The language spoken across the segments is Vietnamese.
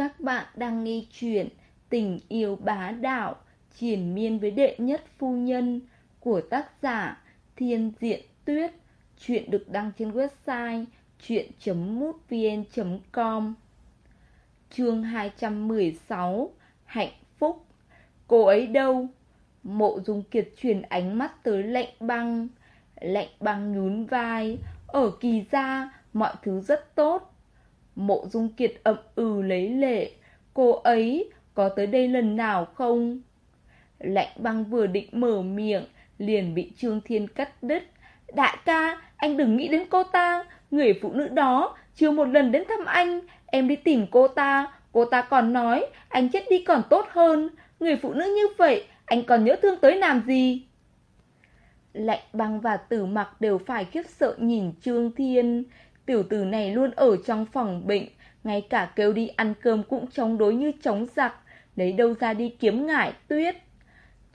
Các bạn đang nghe chuyện Tình yêu bá đạo Triển miên với đệ nhất phu nhân Của tác giả Thiên Diện Tuyết. Chuyện được đăng trên website chuyện.mútvn.com Chương 216 Hạnh phúc. Cô ấy đâu? Mộ Dung Kiệt truyền ánh mắt tới lệnh băng. Lệnh băng nhún vai. Ở kỳ gia, mọi thứ rất tốt. Mộ Dung Kiệt ậm ừ lấy lệ Cô ấy có tới đây lần nào không? Lạnh băng vừa định mở miệng Liền bị Trương Thiên cắt đứt. Đại ca, anh đừng nghĩ đến cô ta Người phụ nữ đó chưa một lần đến thăm anh. Em đi tìm cô ta Cô ta còn nói anh chết đi còn tốt hơn. Người phụ nữ như vậy Anh còn nhớ thương tới làm gì? Lạnh băng và tử mặc đều phải khiếp sợ nhìn Trương Thiên. Tiểu tử này luôn ở trong phòng bệnh Ngay cả kêu đi ăn cơm cũng chống đối như chống giặc Lấy đâu ra đi kiếm ngải tuyết.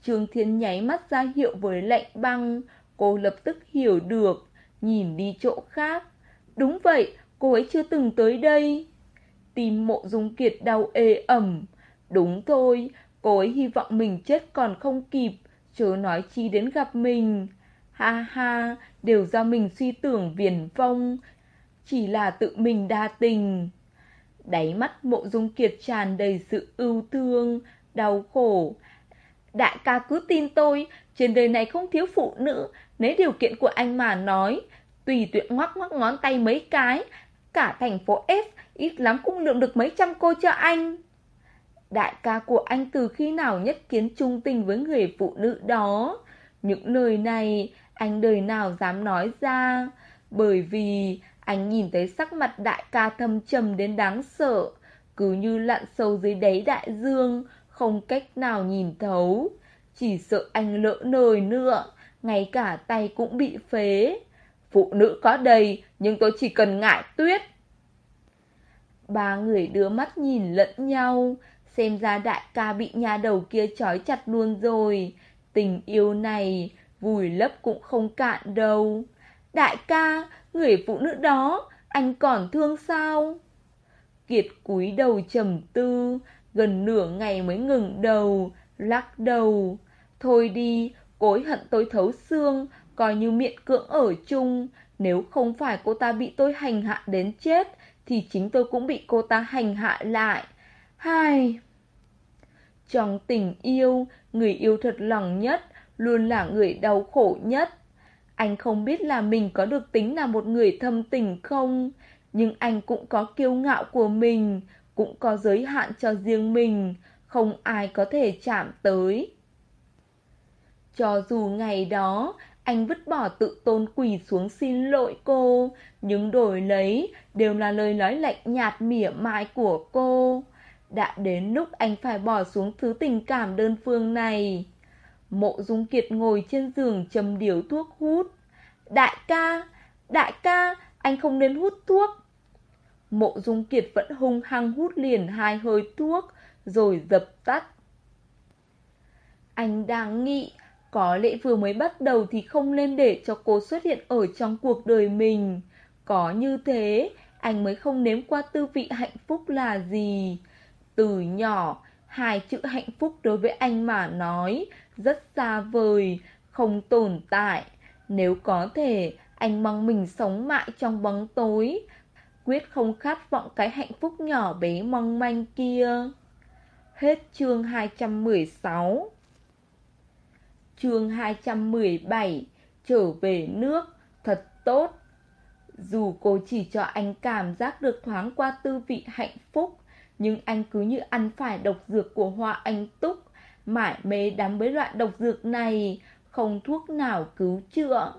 Trương Thiên nháy mắt ra hiệu với lạnh băng Cô lập tức hiểu được Nhìn đi chỗ khác. Đúng vậy, cô ấy chưa từng tới đây. Tim mộ dung kiệt đau ê ẩm. Đúng thôi, cô ấy hy vọng mình chết còn không kịp Chớ nói chi đến gặp mình. Ha ha, đều do mình suy tưởng viền vông chỉ là tự mình đa tình. Đáy mắt mộ dung kiệt tràn đầy sự ưu thương, đau khổ. Đại ca cứ tin tôi, trên đời này không thiếu phụ nữ. Nếu điều kiện của anh mà nói Tùy tiện ngoắc ngoắc ngón tay mấy cái Cả thành phố S ít lắm cũng lượng được mấy trăm cô cho anh. Đại ca của anh từ khi nào nhất kiến trung tình với người phụ nữ đó? Những lời này anh đời nào dám nói ra? Bởi vì anh nhìn thấy sắc mặt đại ca thâm trầm đến đáng sợ, Cứ như lặn sâu dưới đáy đại dương, Không cách nào nhìn thấu. Chỉ sợ anh lỡ nời nữa, Ngay cả tay cũng bị phế. Phụ nữ có đầy, Nhưng tôi chỉ cần ngại tuyết. Ba người đưa mắt nhìn lẫn nhau, Xem ra đại ca bị nhà đầu kia trói chặt luôn rồi. Tình yêu này, Vùi lấp cũng không cạn đâu. Đại ca, Người phụ nữ đó, Anh còn thương sao? Kiệt cúi đầu trầm tư, Gần nửa ngày mới ngừng đầu, Lắc đầu. Thôi đi, Cối hận tôi thấu xương, Coi như miệng cưỡng ở chung. Nếu không phải cô ta bị tôi hành hạ đến chết, Thì chính tôi cũng bị cô ta hành hạ lại. Hai. Trong tình yêu, Người yêu thật lòng nhất, Luôn là người đau khổ nhất. Anh không biết là mình có được tính là một người thâm tình không Nhưng anh cũng có kiêu ngạo của mình Cũng có giới hạn cho riêng mình Không ai có thể chạm tới Cho dù ngày đó anh vứt bỏ tự tôn quỳ xuống xin lỗi cô, nhưng đổi lấy đều là lời nói lạnh nhạt mỉa mai của cô. Đã đến lúc anh phải bỏ xuống thứ tình cảm đơn phương này. Mộ Dung Kiệt ngồi trên giường châm điếu thuốc hút. Đại ca, đại ca, anh không nên hút thuốc. Mộ Dung Kiệt vẫn hung hăng hút liền hai hơi thuốc, rồi dập tắt. Anh đang nghĩ có lẽ vừa mới bắt đầu thì không nên để cho cô xuất hiện ở trong cuộc đời mình. Có như thế, anh mới không nếm qua tư vị hạnh phúc là gì. Từ nhỏ, hai chữ hạnh phúc đối với anh mà nói rất xa vời, không tồn tại. Nếu có thể, anh mong mình sống mãi trong bóng tối, quyết không khát vọng cái hạnh phúc nhỏ bé mong manh kia. Hết chương 216 chương 217 Trở về nước, thật tốt. Dù cô chỉ cho anh cảm giác được thoáng qua tư vị hạnh phúc Nhưng anh cứ như ăn phải độc dược của hoa anh túc mải mê đắm với loại độc dược này Không thuốc nào cứu chữa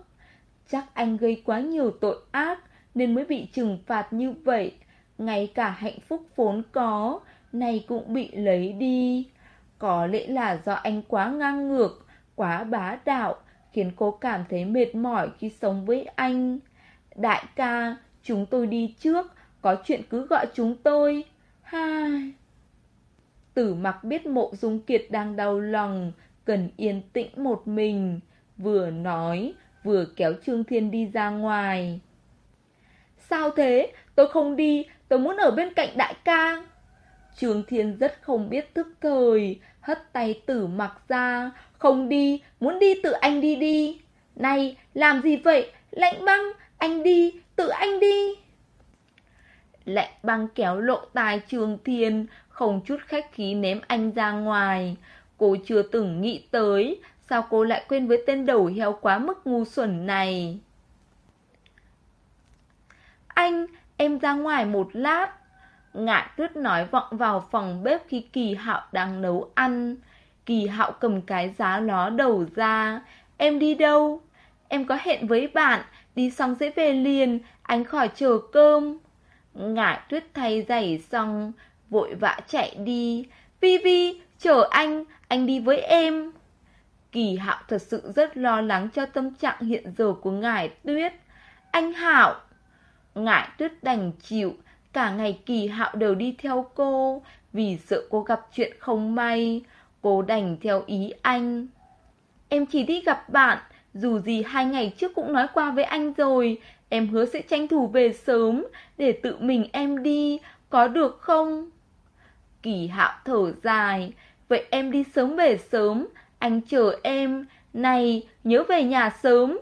Chắc anh gây quá nhiều tội ác Nên mới bị trừng phạt như vậy Ngay cả hạnh phúc vốn có Này cũng bị lấy đi Có lẽ là do anh quá ngang ngược quá bá đạo, khiến cô cảm thấy mệt mỏi khi sống với anh. Đại ca, chúng tôi đi trước, có chuyện cứ gọi chúng tôi. hai Tử mặc biết mộ dung kiệt đang đau lòng, cần yên tĩnh một mình, vừa nói, vừa kéo Trương Thiên đi ra ngoài. Sao thế? Tôi không đi, tôi muốn ở bên cạnh đại ca. Trương Thiên rất không biết tức thời, hất tay tử mặc ra, không đi, muốn đi tự anh đi đi. Này, làm gì vậy? Lạnh băng, anh đi, tự anh đi. Lạnh băng kéo lộ tài Trương Thiên, không chút khách khí ném anh ra ngoài. Cô chưa từng nghĩ tới, sao cô lại quên với tên đầu heo quá mức ngu xuẩn này. Anh, em ra ngoài một lát. Ngạn tuyết nói vọng vào phòng bếp khi kỳ hạo đang nấu ăn. Kỳ hạo cầm cái giá ló đầu ra. Em đi đâu? Em có hẹn với bạn, đi xong sẽ về liền, anh khỏi chờ cơm. Ngải tuyết thay giày xong, vội vã chạy đi. Vi Vi, chờ anh, anh đi với em. Kỳ hạo thật sự rất lo lắng cho tâm trạng hiện giờ của ngải tuyết. Anh Hạo! Ngải tuyết đành chịu, cả ngày kỳ hạo đều đi theo cô, vì sợ cô gặp chuyện không may. Cô đành theo ý anh. Em chỉ đi gặp bạn, dù gì hai ngày trước cũng nói qua với anh rồi, em hứa sẽ tranh thủ về sớm, để tự mình em đi, có được không? Kỳ hạo thở dài, vậy em đi sớm về sớm, anh chờ em, này, nhớ về nhà sớm.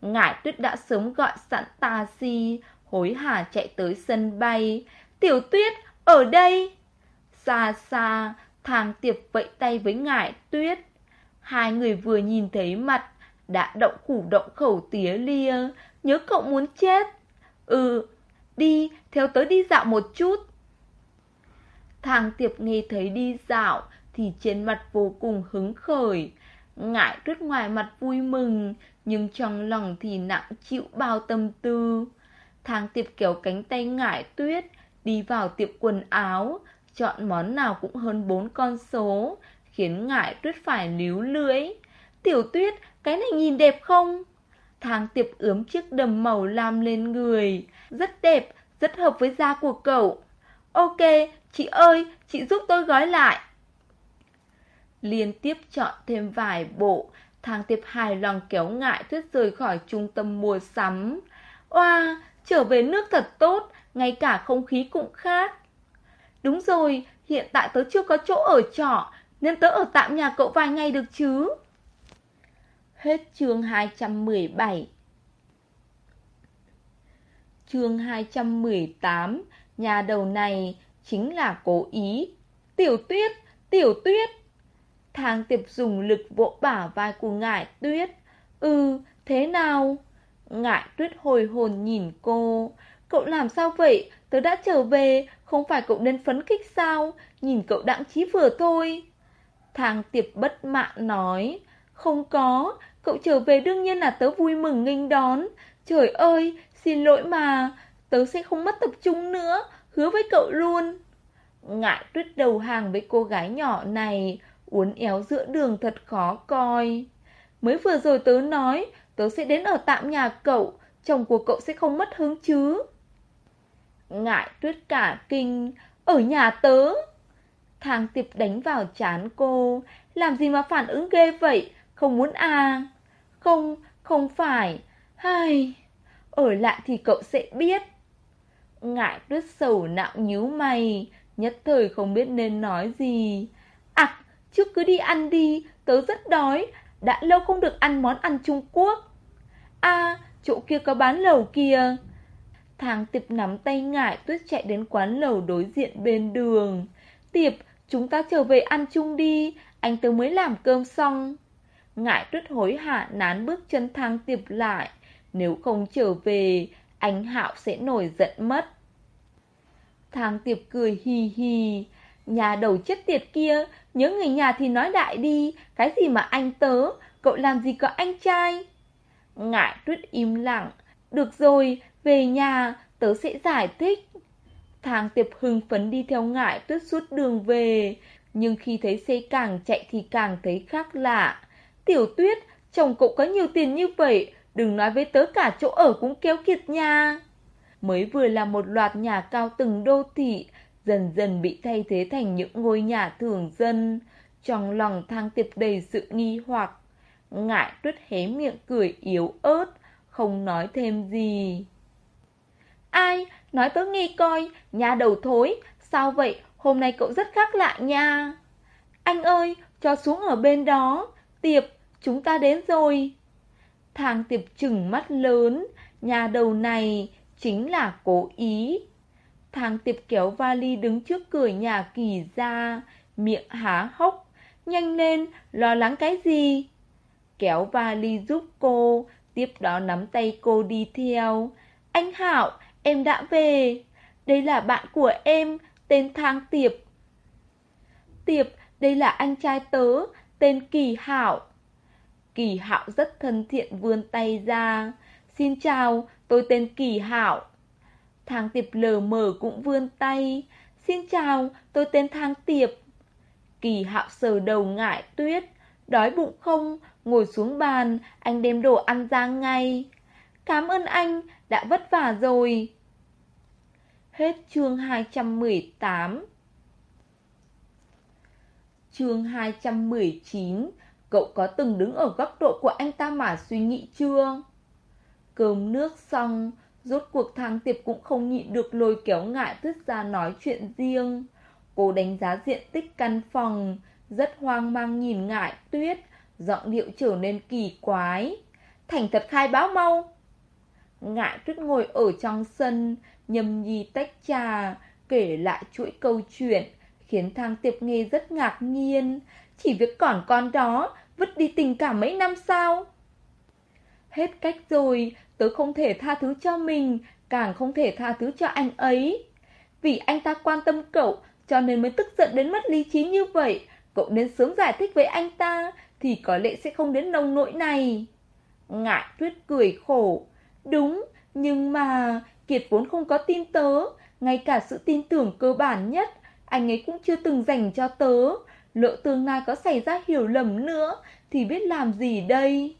Ngải tuyết đã sớm gọi sẵn taxi, hối hả chạy tới sân bay. Tiểu tuyết, ở đây! Xa xa, thang tiệp vẫy tay với ngải tuyết. Hai người vừa nhìn thấy mặt, đã động củ động khẩu tía lia, nhớ cậu muốn chết. Ừ, đi, theo tới đi dạo một chút. Thang tiệp nghe thấy đi dạo, thì trên mặt vô cùng hứng khởi. Ngại tuyết ngoài mặt vui mừng, nhưng trong lòng thì nặng chịu bao tâm tư. Thang tiệp kéo cánh tay ngại tuyết, đi vào tiệm quần áo, chọn món nào cũng hơn bốn con số, khiến ngại tuyết phải líu lưỡi. Tiểu tuyết, cái này nhìn đẹp không? Thang tiệp ướm chiếc đầm màu lam lên người, rất đẹp, rất hợp với da của cậu. Ok, chị ơi, chị giúp tôi gói lại. Liên tiếp chọn thêm vài bộ, thang tiếp hài lòng kéo ngại tuyết rời khỏi trung tâm mua sắm. Oa, trở về nước thật tốt, ngay cả không khí cũng khác. Đúng rồi, hiện tại tớ chưa có chỗ ở trọ, nên tớ ở tạm nhà cậu vài ngày được chứ. Hết chương 217 Chương 218 Nhà đầu này chính là cố ý. Tiểu tuyết, tiểu tuyết. Thang tiệp dùng lực vỗ bả vai của ngải tuyết. Ừ, thế nào? Ngải tuyết hồi hồn nhìn cô. Cậu làm sao vậy? Tớ đã trở về, không phải cậu nên phấn khích sao? Nhìn cậu đặng chí vừa thôi. Thang tiệp bất mãn nói. Không có, cậu trở về đương nhiên là tớ vui mừng nghênh đón. Trời ơi, xin lỗi mà, tớ sẽ không mất tập trung nữa, hứa với cậu luôn. Ngại tuyết đầu hàng với cô gái nhỏ này, uốn éo giữa đường thật khó coi. Mới vừa rồi tớ nói, tớ sẽ đến ở tạm nhà cậu, chồng của cậu sẽ không mất hứng chứ. Ngại tuyết cả kinh, ở nhà tớ. Thang tiệp đánh vào chán cô, làm gì mà phản ứng ghê vậy, không muốn à. Không, không phải, hai, ở lại thì cậu sẽ biết. Ngại tuyết sầu nạo nhíu mày, nhất thời không biết nên nói gì. À, trước cứ đi ăn đi, tớ rất đói, đã lâu không được ăn món ăn Trung Quốc. À, chỗ kia có bán lẩu kìa. Thang tiệp nắm tay ngại tuyết chạy đến quán lẩu đối diện bên đường. Tiệp, chúng ta trở về ăn chung đi, anh tớ mới làm cơm xong. Ngại tuyết hối hả nán bước chân thang tiệp lại. Nếu không trở về, anh Hạo sẽ nổi giận mất. Thang tiệp cười hì hì. Nhà đầu chết tiệt kia, nhớ người nhà thì nói đại đi, cái gì mà anh tớ, cậu làm gì có anh trai. Ngại tuyết im lặng, được rồi, về nhà, tớ sẽ giải thích. Thang tiệp hưng phấn đi theo ngại tuyết suốt đường về, nhưng khi thấy xe càng chạy thì càng thấy khác lạ. Tiểu tuyết, chồng cậu có nhiều tiền như vậy, đừng nói với tớ cả chỗ ở cũng kéo kiệt nha. Mới vừa là một loạt nhà cao tầng đô thị, dần dần bị thay thế thành những ngôi nhà thường dân. Trong lòng thang tiệp đầy sự nghi hoặc. Ngại tuyết hé miệng cười yếu ớt, không nói thêm gì. Ai? Nói tớ nghe coi, nhà đầu thối, sao vậy? hôm nay cậu rất khác lạ nha. Anh ơi, cho xuống ở bên đó. Tiệp, chúng ta đến rồi. Thang tiệp chừng mắt lớn, nhà đầu này chính là cố ý. Thang tiệp kéo vali đứng trước cửa nhà kỳ ra, miệng há hốc. Nhanh lên, lo lắng cái gì? Kéo vali giúp cô, tiếp đó nắm tay cô đi theo. Anh Hảo, em đã về. Đây là bạn của em, tên Thang Tiệp. Tiệp, đây là anh trai tớ, tên Kỳ Hảo. Kỳ Hạo rất thân thiện vươn tay ra. Xin chào, tôi tên Kỳ hảo Thang Tiệp lờ mờ cũng vươn tay. Xin chào, tôi tên Thang Tiệp. Kỳ Hạo sờ đầu ngại tuyết. Đói bụng không? Ngồi xuống bàn, anh đem đồ ăn ra ngay. Cảm ơn anh, đã vất vả rồi. Hết chương 218 Chương 219 Cậu có từng đứng ở góc độ của anh ta mà suy nghĩ chưa? Cơm nước xong, rốt cuộc thang tiệp cũng không nhịn được lôi kéo ngại tuyết ra nói chuyện riêng. Cô đánh giá diện tích căn phòng, rất hoang mang nhìn ngại tuyết, giọng điệu trở nên kỳ quái. Thành thật khai báo mau. Ngại tuyết ngồi ở trong sân, nhâm nhi tách trà, kể lại chuỗi câu chuyện, khiến thang tiệp nghe rất ngạc nhiên. Chỉ việc còn con đó, vứt đi tình cảm mấy năm sao? Hết cách rồi, tớ không thể tha thứ cho mình, càng không thể tha thứ cho anh ấy. Vì anh ta quan tâm cậu, cho nên mới tức giận đến mất lý trí như vậy. Cậu nên sớm giải thích với anh ta, thì có lẽ sẽ không đến nông nỗi này. Ngại tuyết cười khổ. Đúng, nhưng mà Kiệt vốn không có tin tớ, ngay cả sự tin tưởng cơ bản nhất, anh ấy cũng chưa từng dành cho tớ. Lỡ tương lai có xảy ra hiểu lầm nữa, thì biết làm gì đây?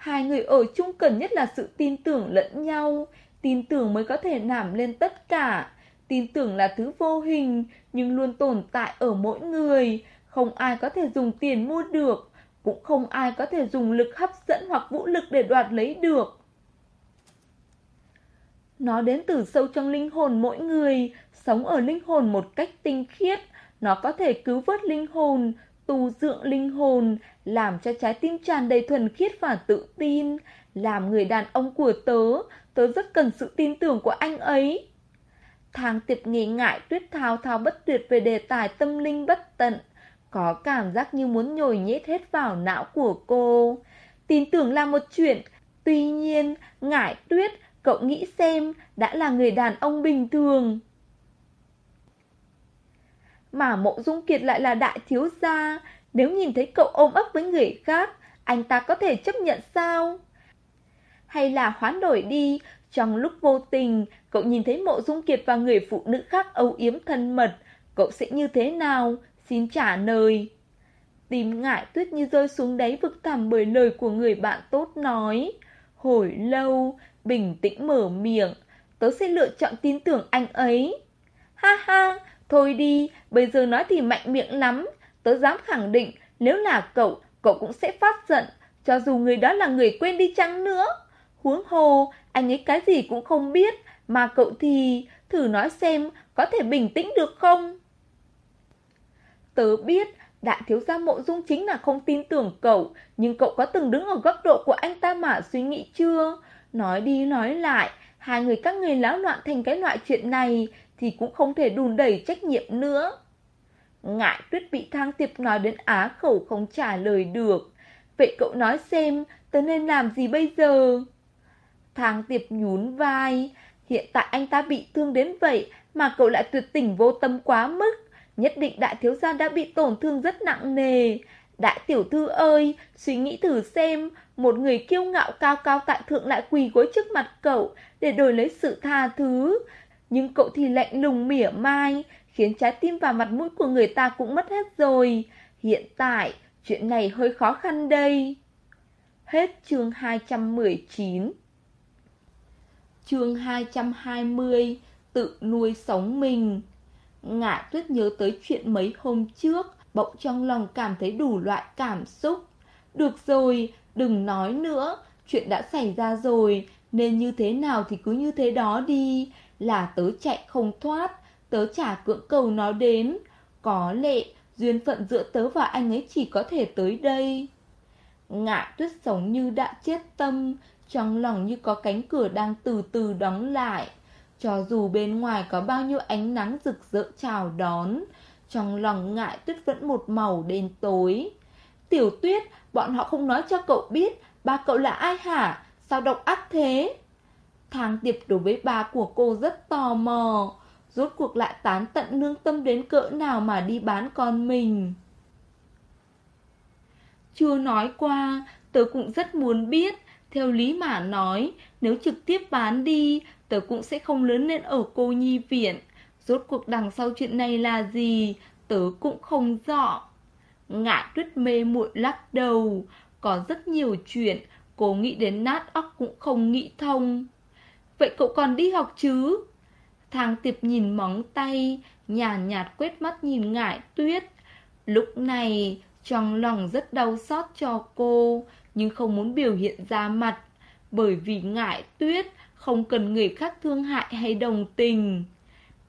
Hai người ở chung cần nhất là sự tin tưởng lẫn nhau, tin tưởng mới có thể nảm lên tất cả. Tin tưởng là thứ vô hình, nhưng luôn tồn tại ở mỗi người, không ai có thể dùng tiền mua được, cũng không ai có thể dùng lực hấp dẫn hoặc vũ lực để đoạt lấy được. Nó đến từ sâu trong linh hồn mỗi người, sống ở linh hồn một cách tinh khiết. Nó có thể cứu vớt linh hồn, tu dưỡng linh hồn, làm cho trái tim tràn đầy thuần khiết và tự tin. Làm người đàn ông của tớ, tớ rất cần sự tin tưởng của anh ấy. Thang tiệp nghề ngại tuyết thao thao bất tuyệt về đề tài tâm linh bất tận. Có cảm giác như muốn nhồi nhét hết vào não của cô. Tin tưởng là một chuyện, tuy nhiên, ngại tuyết Cậu nghĩ xem, đã là người đàn ông bình thường. Mà mộ dung kiệt lại là đại thiếu gia, nếu nhìn thấy cậu ôm ấp với người khác, anh ta có thể chấp nhận sao? Hay là hoán đổi đi, trong lúc vô tình, cậu nhìn thấy mộ dung kiệt và người phụ nữ khác âu yếm thân mật, cậu sẽ như thế nào? Xin trả lời. Tìm ngại tuyết như rơi xuống đáy vực thẳm bởi lời của người bạn tốt nói. Hồi lâu, bình tĩnh mở miệng, tớ sẽ lựa chọn tin tưởng anh ấy. Ha ha, thôi đi, bây giờ nói thì mạnh miệng lắm, tớ dám khẳng định nếu là cậu, cậu cũng sẽ phát giận, cho dù người đó là người quên đi chăng nữa. Huống hồ, anh ấy cái gì cũng không biết, mà cậu thì, thử nói xem, có thể bình tĩnh được không? Tớ biết, đại thiếu gia mộ dung chính là không tin tưởng cậu, nhưng cậu có từng đứng ở góc độ của anh ta mà suy nghĩ chưa? Nói đi nói lại, hai người các người láo loạn thành cái loại chuyện này thì cũng không thể đùn đẩy trách nhiệm nữa. Ngại tuyết bị thang tiệp nói đến á khẩu không trả lời được. Vậy cậu nói xem, tớ nên làm gì bây giờ? Thang tiệp nhún vai, hiện tại anh ta bị thương đến vậy mà cậu lại tuyệt tình vô tâm quá mức. Nhất định đại thiếu gia đã bị tổn thương rất nặng nề. Đại tiểu thư ơi, suy nghĩ thử xem, một người kiêu ngạo cao cao tại thượng lại quỳ gối trước mặt cậu để đổi lấy sự tha thứ. Nhưng cậu thì lạnh lùng mỉa mai, khiến trái tim và mặt mũi của người ta cũng mất hết rồi. Hiện tại, chuyện này hơi khó khăn đây. Hết chương 219 Chương 220 Tự nuôi sống mình ngã tuyết nhớ tới chuyện mấy hôm trước Bỗng trong lòng cảm thấy đủ loại cảm xúc Được rồi, đừng nói nữa Chuyện đã xảy ra rồi Nên như thế nào thì cứ như thế đó đi là tớ chạy không thoát tớ chả cưỡng cầu nó đến. Có lệ duyên phận giữa tớ và anh ấy chỉ có thể tới đây. Ngạ tuyết sống như đã chết tâm, trong lòng như có cánh cửa đang từ từ đóng lại. Cho dù bên ngoài có bao nhiêu ánh nắng rực rỡ chào đón, trong lòng ngại tuyết vẫn một màu đen tối. Tiểu tuyết, bọn họ không nói cho cậu biết, ba cậu là ai hả? Sao độc ác thế? Thang tiệp đối với bà của cô rất tò mò. Rốt cuộc lại tán tận nương tâm đến cỡ nào mà đi bán con mình. Chưa nói qua, tớ cũng rất muốn biết. Theo lý mà nói, nếu trực tiếp bán đi, tớ cũng sẽ không lớn lên ở cô nhi viện. Rốt cuộc đằng sau chuyện này là gì, tớ cũng không rõ. Ngại tuyết mê muội lắc đầu, có rất nhiều chuyện, cô nghĩ đến nát óc cũng không nghĩ thông. Vậy cậu còn đi học chứ? Thang tiệp nhìn móng tay, nhàn nhạt, nhạt quét mắt nhìn ngại tuyết. Lúc này, trong lòng rất đau xót cho cô, nhưng không muốn biểu hiện ra mặt, bởi vì ngại tuyết không cần người khác thương hại hay đồng tình.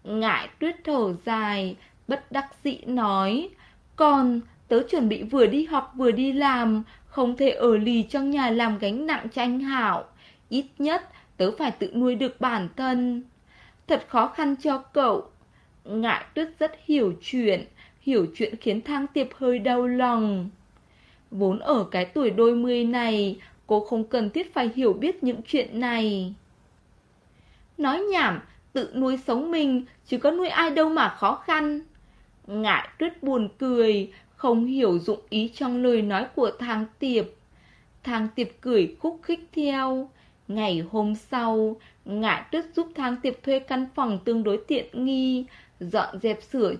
Ngại tuyết thở dài, bất đắc dĩ nói, còn tớ chuẩn bị vừa đi học vừa đi làm, không thể ở lì trong nhà làm gánh nặng cho anh Hảo. Ít nhất tớ phải tự nuôi được bản thân. Thật khó khăn cho cậu. Ngại tuyết rất hiểu chuyện, hiểu chuyện khiến thang tiệp hơi đau lòng. Vốn ở cái tuổi đôi mươi này, cô không cần thiết phải hiểu biết những chuyện này. Nói nhảm, tự nuôi sống mình, chứ có nuôi ai đâu mà khó khăn. Ngại tuyết buồn cười, không hiểu dụng ý trong lời nói của thang tiệp. Thang tiệp cười khúc khích theo. Ngày hôm sau, ngải tuyết giúp thang tiệp thuê căn phòng tương đối tiện nghi, dọn dẹp sửa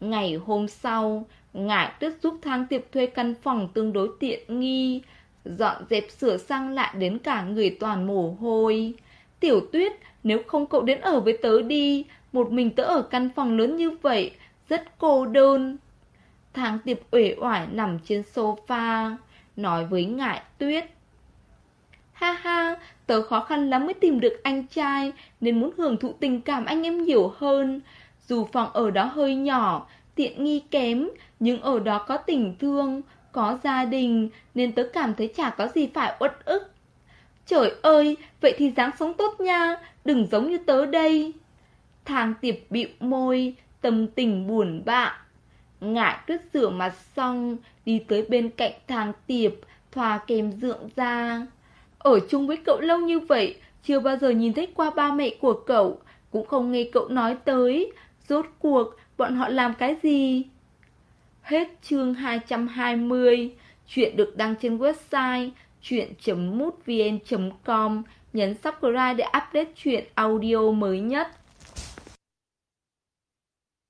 Ngày hôm sau, Ngải tuyết giúp thang tiệp thuê căn phòng tương đối tiện nghi, dọn dẹp sửa sang lại đến cả người toàn mồ hôi. Tiểu tuyết, nếu không cậu đến ở với tớ đi, một mình tớ ở căn phòng lớn như vậy, rất cô đơn. Thang tiệp uể oải nằm trên sofa, nói với ngải tuyết. Ha ha, tớ khó khăn lắm mới tìm được anh trai, nên muốn hưởng thụ tình cảm anh em nhiều hơn. Dù phòng ở đó hơi nhỏ, tiện nghi kém, nhưng ở đó có tình thương, có gia đình, nên tớ cảm thấy chả có gì phải uất ức. Trời ơi, vậy thì dáng sống tốt nha, đừng giống như tớ đây. Thang tiệp bịu môi, tâm tình buồn bã. Ngại tuyết rửa mặt xong, đi tới bên cạnh thang tiệp, thoa kem dưỡng da. Ở chung với cậu lâu như vậy, chưa bao giờ nhìn thấy qua ba mẹ của cậu, cũng không nghe cậu nói tới, Rốt cuộc, bọn họ làm cái gì? Hết chương 220, chuyện được đăng trên website chuyện.mútvn.com, nhấn subscribe để update chuyện audio mới nhất.